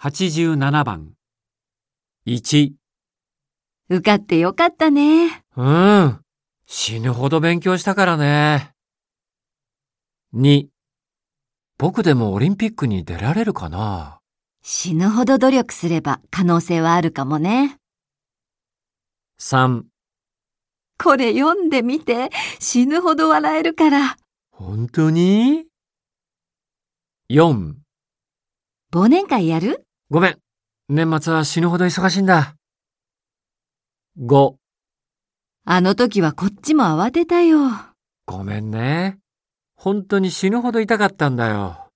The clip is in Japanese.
87番。1、受かってよかったね。うん。死ぬほど勉強したからね。2、僕でもオリンピックに出られるかな死ぬほど努力すれば可能性はあるかもね。?3、これ読んでみて。死ぬほど笑えるから。本当に ?4、忘年会やる？ごめん。年末は死ぬほど忙しいんだ。5、あの時はこっちも慌てたよ。ごめんね。本当に死ぬほど痛かったんだよ。